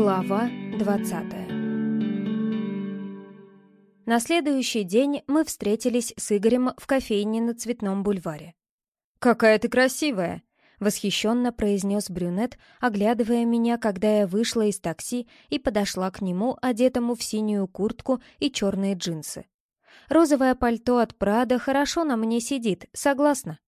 Глава 20 На следующий день мы встретились с Игорем в кофейне на Цветном бульваре. «Какая ты красивая!» — восхищенно произнес брюнет, оглядывая меня, когда я вышла из такси и подошла к нему, одетому в синюю куртку и черные джинсы. Розовое пальто от Прада хорошо на мне сидит, согласна.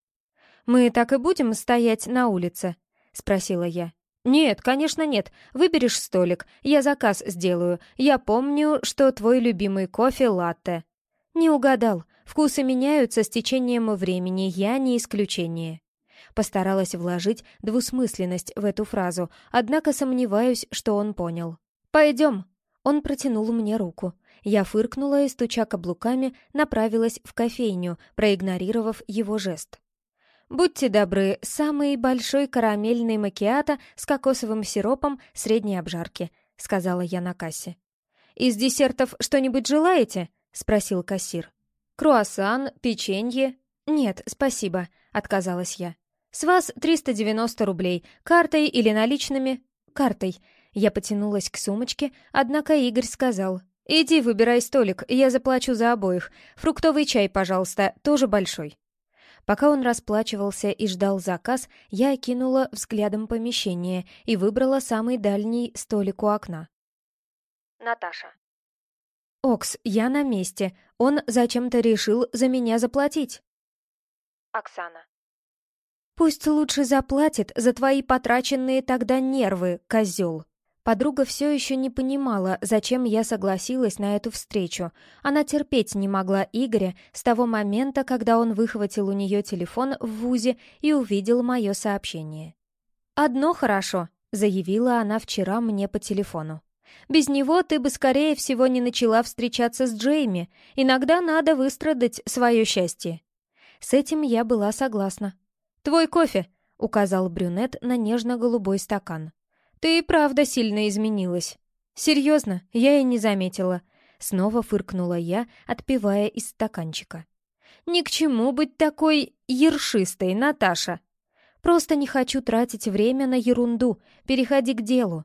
«Мы так и будем стоять на улице?» — спросила я. «Нет, конечно нет. Выберешь столик. Я заказ сделаю. Я помню, что твой любимый кофе — латте». «Не угадал. Вкусы меняются с течением времени. Я не исключение». Постаралась вложить двусмысленность в эту фразу, однако сомневаюсь, что он понял. «Пойдем». Он протянул мне руку. Я фыркнула и, стуча каблуками, направилась в кофейню, проигнорировав его жест. «Будьте добры, самый большой карамельный макиато с кокосовым сиропом средней обжарки», — сказала я на кассе. «Из десертов что-нибудь желаете?» — спросил кассир. «Круассан, печенье?» «Нет, спасибо», — отказалась я. «С вас 390 рублей. Картой или наличными?» «Картой». Я потянулась к сумочке, однако Игорь сказал. «Иди, выбирай столик, я заплачу за обоих. Фруктовый чай, пожалуйста, тоже большой». Пока он расплачивался и ждал заказ, я окинула взглядом помещение и выбрала самый дальний столик у окна. Наташа. «Окс, я на месте. Он зачем-то решил за меня заплатить». Оксана. «Пусть лучше заплатит за твои потраченные тогда нервы, козел», Подруга все еще не понимала, зачем я согласилась на эту встречу. Она терпеть не могла Игоря с того момента, когда он выхватил у нее телефон в ВУЗе и увидел мое сообщение. «Одно хорошо», — заявила она вчера мне по телефону. «Без него ты бы, скорее всего, не начала встречаться с Джейми. Иногда надо выстрадать свое счастье». С этим я была согласна. «Твой кофе», — указал брюнет на нежно-голубой стакан. «Ты и правда сильно изменилась». «Серьезно, я и не заметила». Снова фыркнула я, отпивая из стаканчика. «Ни к чему быть такой ершистой, Наташа. Просто не хочу тратить время на ерунду, переходи к делу.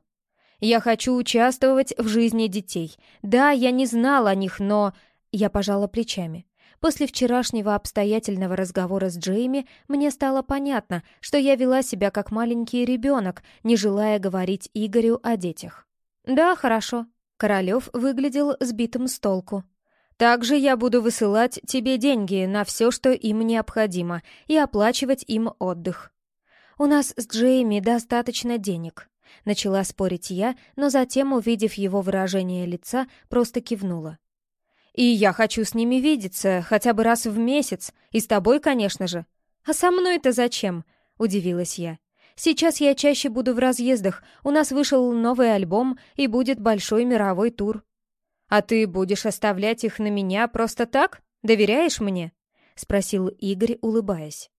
Я хочу участвовать в жизни детей. Да, я не знала о них, но...» Я пожала плечами. После вчерашнего обстоятельного разговора с Джейми мне стало понятно, что я вела себя как маленький ребенок, не желая говорить Игорю о детях. «Да, хорошо». Королев выглядел сбитым с толку. «Также я буду высылать тебе деньги на все, что им необходимо, и оплачивать им отдых». «У нас с Джейми достаточно денег», — начала спорить я, но затем, увидев его выражение лица, просто кивнула. И я хочу с ними видеться хотя бы раз в месяц, и с тобой, конечно же. А со мной-то зачем? Удивилась я. Сейчас я чаще буду в разъездах, у нас вышел новый альбом и будет большой мировой тур. А ты будешь оставлять их на меня просто так? Доверяешь мне? Спросил Игорь, улыбаясь.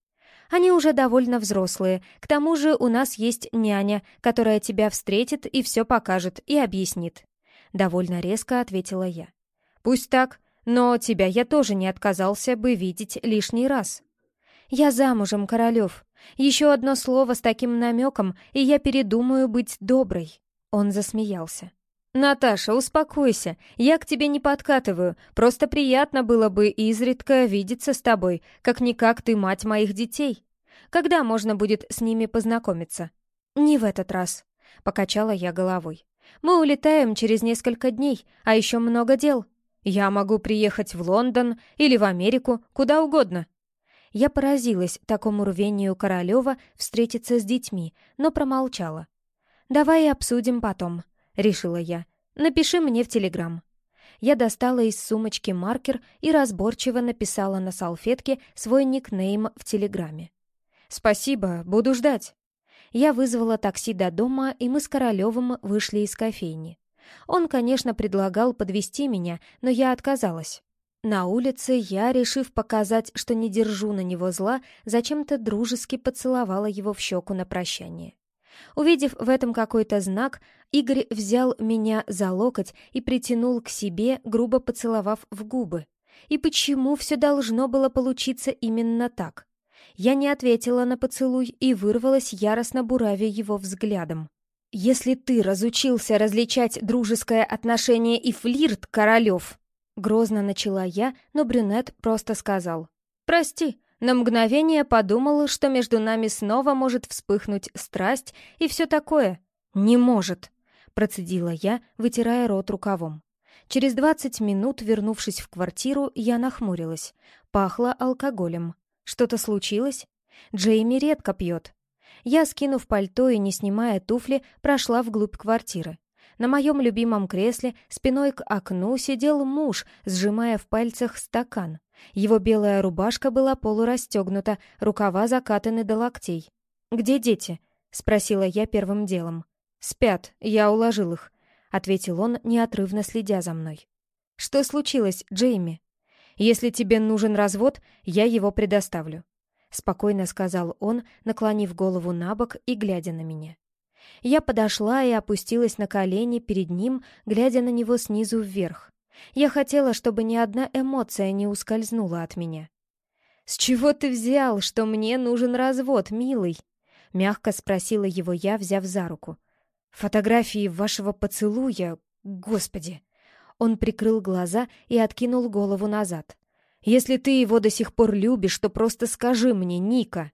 Они уже довольно взрослые. К тому же у нас есть няня, которая тебя встретит и все покажет и объяснит. Довольно резко ответила я. «Пусть так, но тебя я тоже не отказался бы видеть лишний раз». «Я замужем, Королев. Еще одно слово с таким намеком, и я передумаю быть доброй». Он засмеялся. «Наташа, успокойся, я к тебе не подкатываю, просто приятно было бы изредка видеться с тобой, как-никак ты мать моих детей. Когда можно будет с ними познакомиться?» «Не в этот раз», — покачала я головой. «Мы улетаем через несколько дней, а еще много дел. Я могу приехать в Лондон или в Америку, куда угодно. Я поразилась такому рвению Королева встретиться с детьми, но промолчала. «Давай обсудим потом», — решила я. «Напиши мне в Телеграм». Я достала из сумочки маркер и разборчиво написала на салфетке свой никнейм в Телеграме. «Спасибо, буду ждать». Я вызвала такси до дома, и мы с Королевым вышли из кофейни. Он, конечно, предлагал подвести меня, но я отказалась. На улице я, решив показать, что не держу на него зла, зачем-то дружески поцеловала его в щеку на прощание. Увидев в этом какой-то знак, Игорь взял меня за локоть и притянул к себе, грубо поцеловав в губы. И почему все должно было получиться именно так? Я не ответила на поцелуй и вырвалась яростно буравя его взглядом. Если ты разучился различать дружеское отношение и флирт, Королев, грозно начала я, но брюнет просто сказал. Прости, на мгновение подумала, что между нами снова может вспыхнуть страсть и все такое. Не может, процедила я, вытирая рот рукавом. Через двадцать минут, вернувшись в квартиру, я нахмурилась. Пахло алкоголем. Что-то случилось? Джейми редко пьет. Я, скинув пальто и не снимая туфли, прошла вглубь квартиры. На моем любимом кресле спиной к окну сидел муж, сжимая в пальцах стакан. Его белая рубашка была полурастегнута, рукава закатаны до локтей. «Где дети?» — спросила я первым делом. «Спят, я уложил их», — ответил он, неотрывно следя за мной. «Что случилось, Джейми?» «Если тебе нужен развод, я его предоставлю. — спокойно сказал он, наклонив голову на бок и глядя на меня. Я подошла и опустилась на колени перед ним, глядя на него снизу вверх. Я хотела, чтобы ни одна эмоция не ускользнула от меня. «С чего ты взял, что мне нужен развод, милый?» — мягко спросила его я, взяв за руку. «Фотографии вашего поцелуя... Господи!» Он прикрыл глаза и откинул голову назад. Если ты его до сих пор любишь, то просто скажи мне, Ника».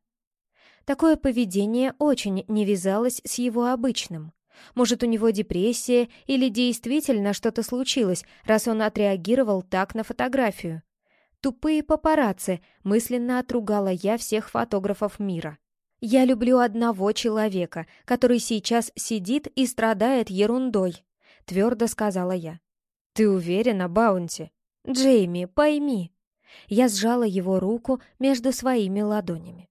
Такое поведение очень не вязалось с его обычным. Может, у него депрессия или действительно что-то случилось, раз он отреагировал так на фотографию. Тупые папарацци, мысленно отругала я всех фотографов мира. Я люблю одного человека, который сейчас сидит и страдает ерундой, твердо сказала я. Ты уверена, Баунти? Джейми, пойми, я сжала его руку между своими ладонями.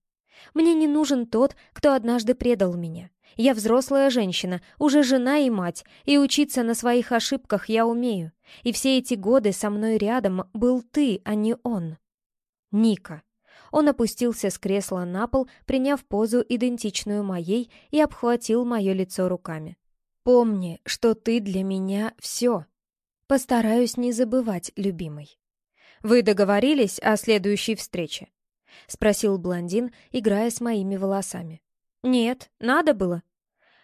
«Мне не нужен тот, кто однажды предал меня. Я взрослая женщина, уже жена и мать, и учиться на своих ошибках я умею. И все эти годы со мной рядом был ты, а не он». «Ника». Он опустился с кресла на пол, приняв позу, идентичную моей, и обхватил мое лицо руками. «Помни, что ты для меня все. Постараюсь не забывать, любимый». «Вы договорились о следующей встрече?» — спросил блондин, играя с моими волосами. «Нет, надо было».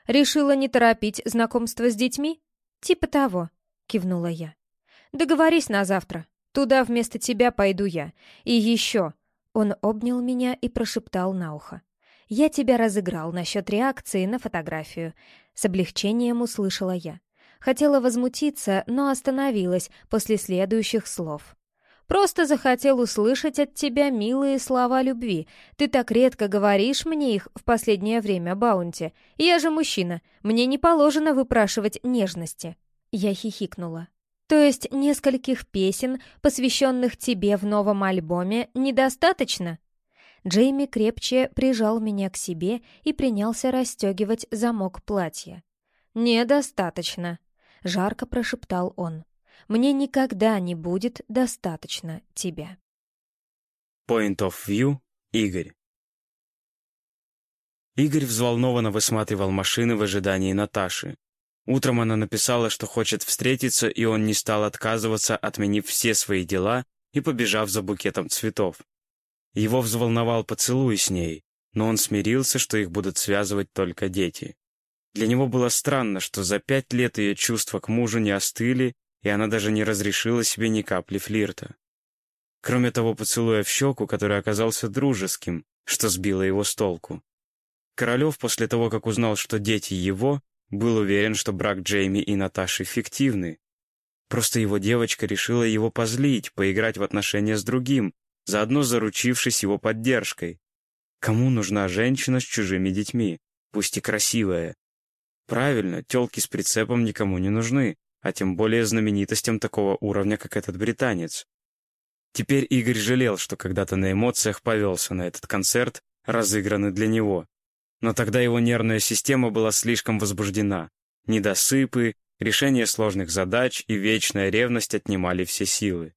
«Решила не торопить знакомство с детьми?» «Типа того», — кивнула я. «Договорись на завтра. Туда вместо тебя пойду я. И еще...» Он обнял меня и прошептал на ухо. «Я тебя разыграл насчет реакции на фотографию». С облегчением услышала я. Хотела возмутиться, но остановилась после следующих слов. Просто захотел услышать от тебя милые слова любви. Ты так редко говоришь мне их в последнее время, Баунти. Я же мужчина, мне не положено выпрашивать нежности». Я хихикнула. «То есть нескольких песен, посвященных тебе в новом альбоме, недостаточно?» Джейми крепче прижал меня к себе и принялся расстегивать замок платья. «Недостаточно», — жарко прошептал он. Мне никогда не будет достаточно тебя. Point of View, Игорь. Игорь взволнованно высматривал машины в ожидании Наташи. Утром она написала, что хочет встретиться, и он не стал отказываться, отменив все свои дела и побежав за букетом цветов. Его взволновал поцелуй с ней, но он смирился, что их будут связывать только дети. Для него было странно, что за пять лет ее чувства к мужу не остыли, и она даже не разрешила себе ни капли флирта. Кроме того поцелуя в щеку, который оказался дружеским, что сбило его с толку. Королев после того, как узнал, что дети его, был уверен, что брак Джейми и Наташи фиктивный. Просто его девочка решила его позлить, поиграть в отношения с другим, заодно заручившись его поддержкой. Кому нужна женщина с чужими детьми, пусть и красивая? Правильно, телки с прицепом никому не нужны а тем более знаменитостям такого уровня, как этот британец. Теперь Игорь жалел, что когда-то на эмоциях повелся на этот концерт, разыгранный для него. Но тогда его нервная система была слишком возбуждена. Недосыпы, решение сложных задач и вечная ревность отнимали все силы.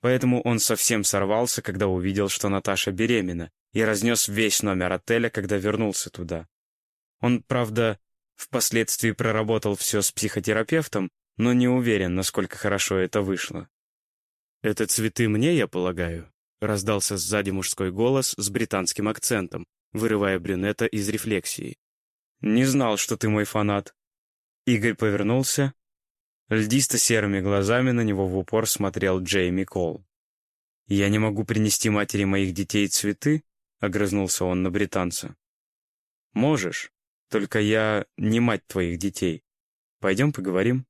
Поэтому он совсем сорвался, когда увидел, что Наташа беременна, и разнес весь номер отеля, когда вернулся туда. Он, правда, впоследствии проработал все с психотерапевтом, но не уверен, насколько хорошо это вышло. «Это цветы мне, я полагаю?» — раздался сзади мужской голос с британским акцентом, вырывая брюнета из рефлексии. «Не знал, что ты мой фанат», Игорь повернулся. Льдисто-серыми глазами на него в упор смотрел Джейми Кол. «Я не могу принести матери моих детей цветы?» — огрызнулся он на британца. «Можешь, только я не мать твоих детей. Пойдем поговорим».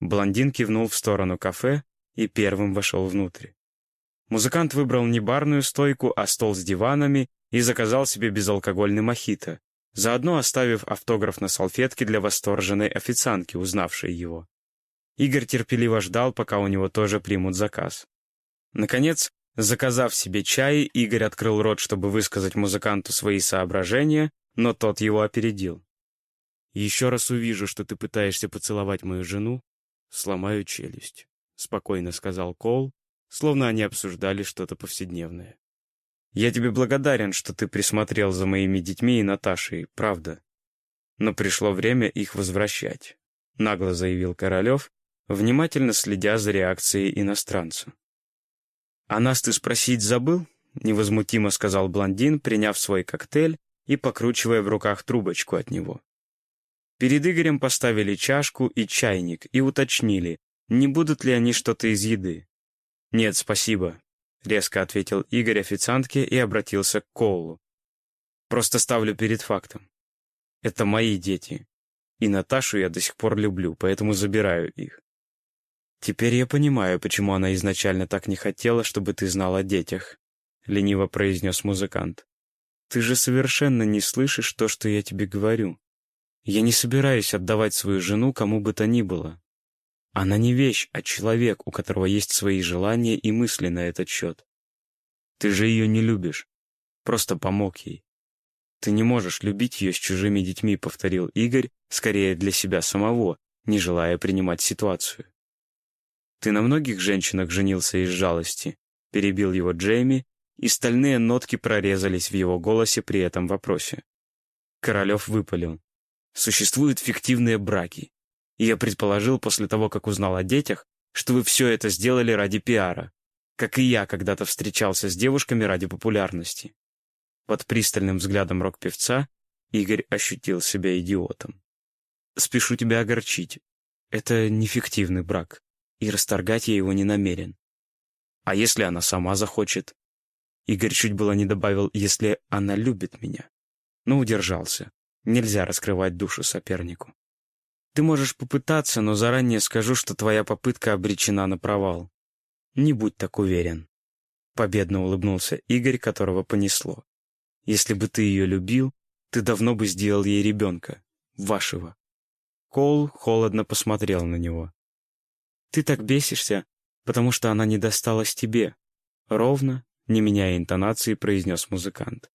Блондин кивнул в сторону кафе и первым вошел внутрь. Музыкант выбрал не барную стойку, а стол с диванами и заказал себе безалкогольный мохито, заодно оставив автограф на салфетке для восторженной официантки, узнавшей его. Игорь терпеливо ждал, пока у него тоже примут заказ. Наконец, заказав себе чай, Игорь открыл рот, чтобы высказать музыканту свои соображения, но тот его опередил. «Еще раз увижу, что ты пытаешься поцеловать мою жену, сломаю челюсть», — спокойно сказал Кол, словно они обсуждали что-то повседневное. «Я тебе благодарен, что ты присмотрел за моими детьми и Наташей, правда. Но пришло время их возвращать», — нагло заявил Королев, внимательно следя за реакцией иностранца. «А нас ты спросить забыл?» — невозмутимо сказал блондин, приняв свой коктейль и покручивая в руках трубочку от него. Перед Игорем поставили чашку и чайник и уточнили, не будут ли они что-то из еды. «Нет, спасибо», — резко ответил Игорь официантке и обратился к Коулу. «Просто ставлю перед фактом. Это мои дети, и Наташу я до сих пор люблю, поэтому забираю их. Теперь я понимаю, почему она изначально так не хотела, чтобы ты знал о детях», — лениво произнес музыкант. «Ты же совершенно не слышишь то, что я тебе говорю. Я не собираюсь отдавать свою жену кому бы то ни было, она не вещь, а человек, у которого есть свои желания и мысли на этот счет. Ты же ее не любишь. Просто помог ей. Ты не можешь любить ее с чужими детьми, повторил Игорь, скорее для себя самого, не желая принимать ситуацию. Ты на многих женщинах женился из жалости, перебил его Джейми, и стальные нотки прорезались в его голосе при этом вопросе. Королев выпалил. Существуют фиктивные браки. И я предположил после того, как узнал о детях, что вы все это сделали ради пиара, как и я когда-то встречался с девушками ради популярности. Под пристальным взглядом рок-певца Игорь ощутил себя идиотом. «Спешу тебя огорчить. Это нефиктивный брак, и расторгать я его не намерен. А если она сама захочет?» Игорь чуть было не добавил «если она любит меня», но удержался. Нельзя раскрывать душу сопернику. Ты можешь попытаться, но заранее скажу, что твоя попытка обречена на провал. Не будь так уверен. Победно улыбнулся Игорь, которого понесло. Если бы ты ее любил, ты давно бы сделал ей ребенка. Вашего. Кол холодно посмотрел на него. Ты так бесишься, потому что она не досталась тебе. Ровно, не меняя интонации, произнес музыкант.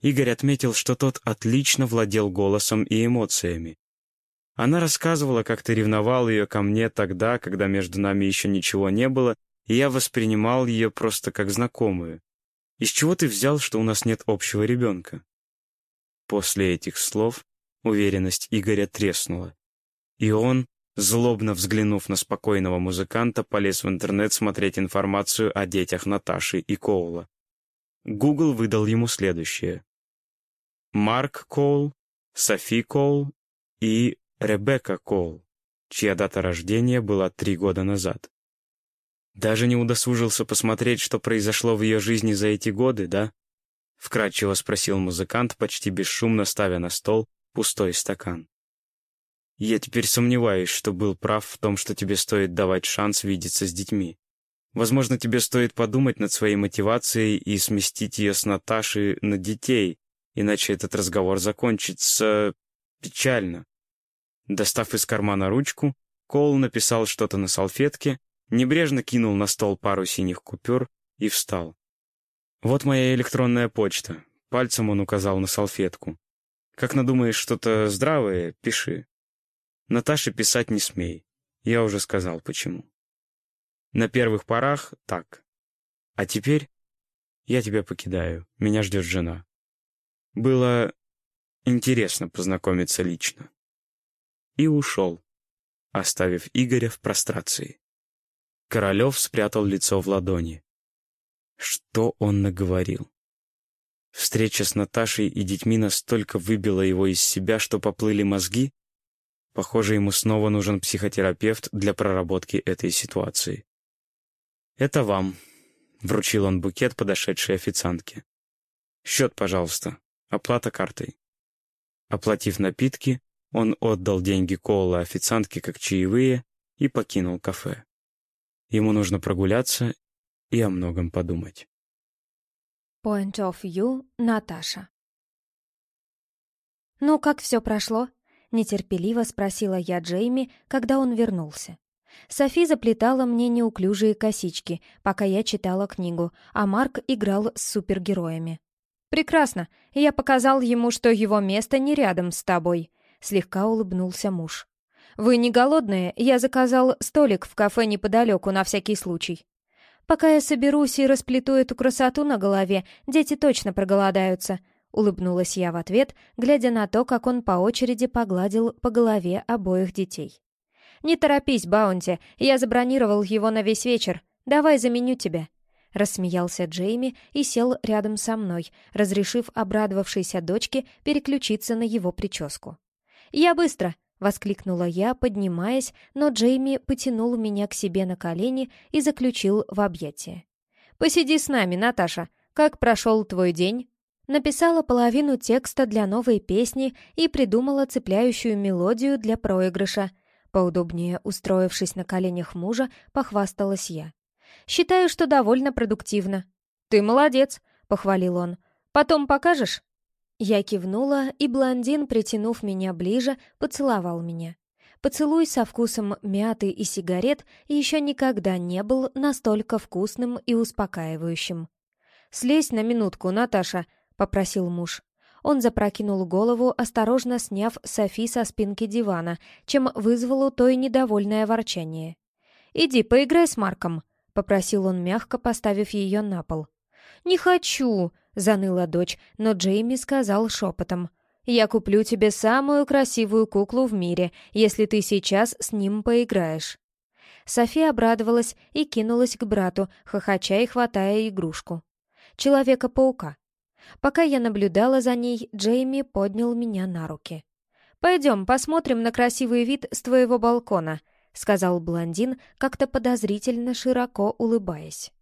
Игорь отметил, что тот отлично владел голосом и эмоциями, она рассказывала, как ты ревновал ее ко мне тогда, когда между нами еще ничего не было, и я воспринимал ее просто как знакомую. Из чего ты взял, что у нас нет общего ребенка?» После этих слов уверенность Игоря треснула, и он, злобно взглянув на спокойного музыканта, полез в интернет смотреть информацию о детях Наташи и Коула. Google выдал ему следующее. Марк Коул, Софи Коул и Ребекка Кол, чья дата рождения была три года назад. Даже не удосужился посмотреть, что произошло в ее жизни за эти годы, да? Вкратчиво спросил музыкант, почти бесшумно ставя на стол пустой стакан. Я теперь сомневаюсь, что был прав в том, что тебе стоит давать шанс видеться с детьми. Возможно, тебе стоит подумать над своей мотивацией и сместить ее с Наташи на детей, иначе этот разговор закончится печально. Достав из кармана ручку, Коул написал что-то на салфетке, небрежно кинул на стол пару синих купюр и встал. «Вот моя электронная почта», — пальцем он указал на салфетку. «Как надумаешь что-то здравое, пиши. Наташе писать не смей. Я уже сказал, почему. На первых порах так. А теперь я тебя покидаю. Меня ждет жена. Было интересно познакомиться лично и ушел, оставив Игоря в прострации. Королев спрятал лицо в ладони. Что он наговорил? Встреча с Наташей и детьми настолько выбила его из себя, что поплыли мозги? Похоже, ему снова нужен психотерапевт для проработки этой ситуации. «Это вам», — вручил он букет подошедшей официантке. «Счет, пожалуйста. Оплата картой». Оплатив напитки, он отдал деньги Коула официантке как чаевые и покинул кафе. Ему нужно прогуляться и о многом подумать. Point of view Наташа «Ну, как все прошло?» — нетерпеливо спросила я Джейми, когда он вернулся. Софи заплетала мне неуклюжие косички, пока я читала книгу, а Марк играл с супергероями. «Прекрасно. Я показал ему, что его место не рядом с тобой», — слегка улыбнулся муж. «Вы не голодные? Я заказал столик в кафе неподалеку на всякий случай». «Пока я соберусь и расплету эту красоту на голове, дети точно проголодаются», Улыбнулась я в ответ, глядя на то, как он по очереди погладил по голове обоих детей. «Не торопись, Баунти, я забронировал его на весь вечер. Давай заменю тебя». Рассмеялся Джейми и сел рядом со мной, разрешив обрадовавшейся дочке переключиться на его прическу. «Я быстро!» — воскликнула я, поднимаясь, но Джейми потянул меня к себе на колени и заключил в объятия. «Посиди с нами, Наташа. Как прошел твой день?» Написала половину текста для новой песни и придумала цепляющую мелодию для проигрыша. Поудобнее устроившись на коленях мужа, похвасталась я. «Считаю, что довольно продуктивно». «Ты молодец», — похвалил он. «Потом покажешь?» Я кивнула, и блондин, притянув меня ближе, поцеловал меня. Поцелуй со вкусом мяты и сигарет еще никогда не был настолько вкусным и успокаивающим. «Слезь на минутку, Наташа», — попросил муж. Он запрокинул голову, осторожно сняв Софи со спинки дивана, чем вызвал у той недовольное ворчание. «Иди, поиграй с Марком», — попросил он мягко, поставив ее на пол. «Не хочу», — заныла дочь, но Джейми сказал шепотом. «Я куплю тебе самую красивую куклу в мире, если ты сейчас с ним поиграешь». Софи обрадовалась и кинулась к брату, хохоча и хватая игрушку. Человека-паука. Пока я наблюдала за ней, Джейми поднял меня на руки. «Пойдем, посмотрим на красивый вид с твоего балкона», — сказал блондин, как-то подозрительно широко улыбаясь.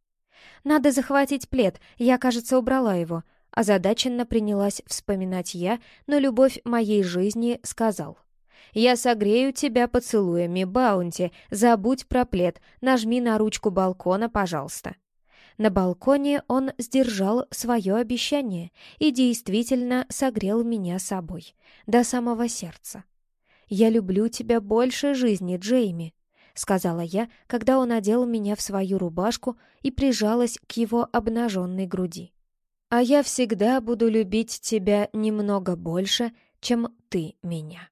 «Надо захватить плед, я, кажется, убрала его», — озадаченно принялась вспоминать я, но любовь моей жизни сказал. «Я согрею тебя поцелуями, Баунти, забудь про плед, нажми на ручку балкона, пожалуйста». На балконе он сдержал свое обещание и действительно согрел меня собой, до самого сердца. «Я люблю тебя больше жизни, Джейми», — сказала я, когда он одел меня в свою рубашку и прижалась к его обнаженной груди. «А я всегда буду любить тебя немного больше, чем ты меня».